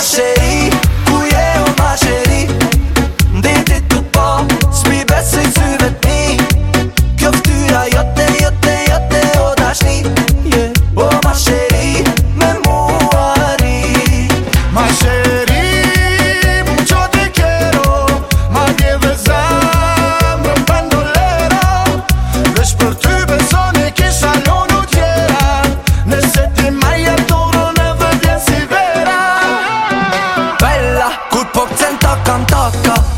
sheri Ku je o ma sheri Ndite t'u po Smi besi zyve të mi Kjo ftyra jote jote jote O da shni yeah. O ma sheri Me mu Ma sheri Mu qo te kero Ma dje dhe zam Rëm pandolera Vesh për ty besone Kisha lonu tjera Nese ti maja to tocca, un tocco